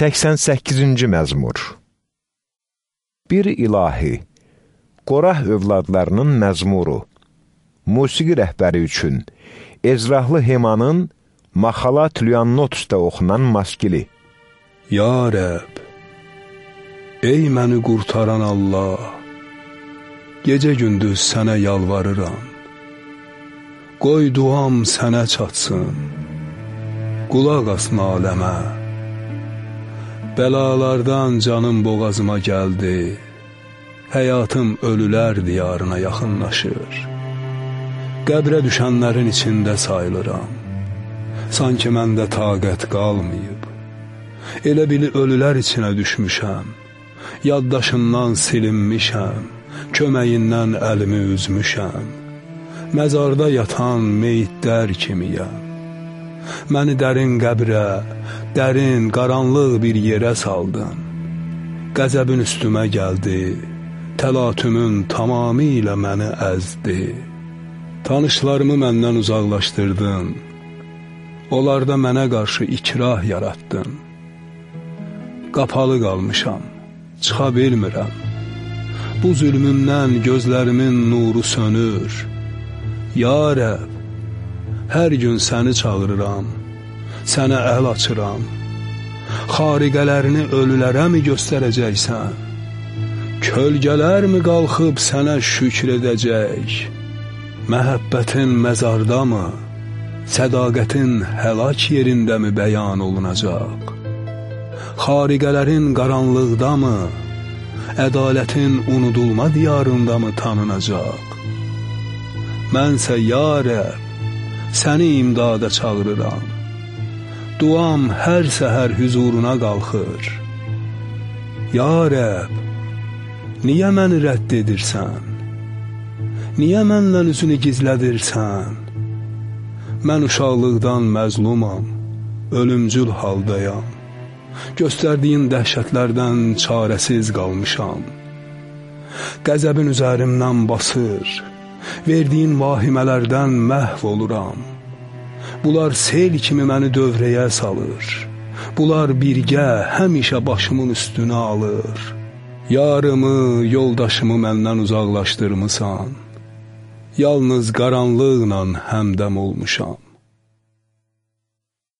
88-ci məzmur. Bir ilahi, Qorah övladlarının məzmuru, musiqi rəhbəri üçün Ezrahlı Hemanın Maxalat Lüannotusda oxunan maskili. Ya Rəb, ey məni qurtaran Allah, gecə gündüz sənə yalvarıram, qoy duam sənə çatsın, qulaq as naləmə, Bəlalardan canım boğazıma gəldi, həyatım ölülər diyarına yaxınlaşır. Qəbrə düşənlərin içində sayılıram, sanki məndə taqət qalmayıb. Elə bili ölülər içinə düşmüşəm, yaddaşından silinmişəm, köməyindən əlimi üzmüşəm. Məzarda yatan meyitlər kimiyəm. Məni dərin qəbrə, dərin, qaranlıq bir yerə saldın. Qəzəbin üstümə gəldi, təlatümün tamamilə məni əzdi. Tanışlarımı məndən uzaqlaşdırdın, onlarda mənə qarşı ikrah yaratdın. Qapalı qalmışam, çıxa bilmirəm. Bu zülmündən gözlərimin nuru sönür. Ya Rəb, hər gün səni çağırıram sənə əl açıram. Xariqələrini ölülərə mi göstərəcəksən? Kölgələr mi qalxıb sənə şükr edəcək? Məhəbbətin məzarda mı? Sədaqətin həlak yerində mi bəyan olunacaq? Xariqələrin qaranlıqda mı? Ədalətin unudulma diyarında mı tanınacaq? Mənsə ya Rəb, səni imdada çağırıram. Duam hər səhər hüzuruna qalxır. Ya Rəb, niyə məni rədd edirsən? Niyə məndən üzünü gizlədirsən? Mən uşaqlıqdan məzlumam, ölümcül haldayam. Göstərdiyin dəhşətlərdən çarəsiz qalmışam. Qəzəbin üzərimdən basır, verdiyin vahimələrdən məhv oluram. Bunlar sel kimi məni dövrəyə salır. Bunlar birgə həmişə başımın üstünə alır. Yarımı, yoldaşımı məndən uzaqlaşdırmısan. Yalnız qaranlıqla həmdəm olmuşam.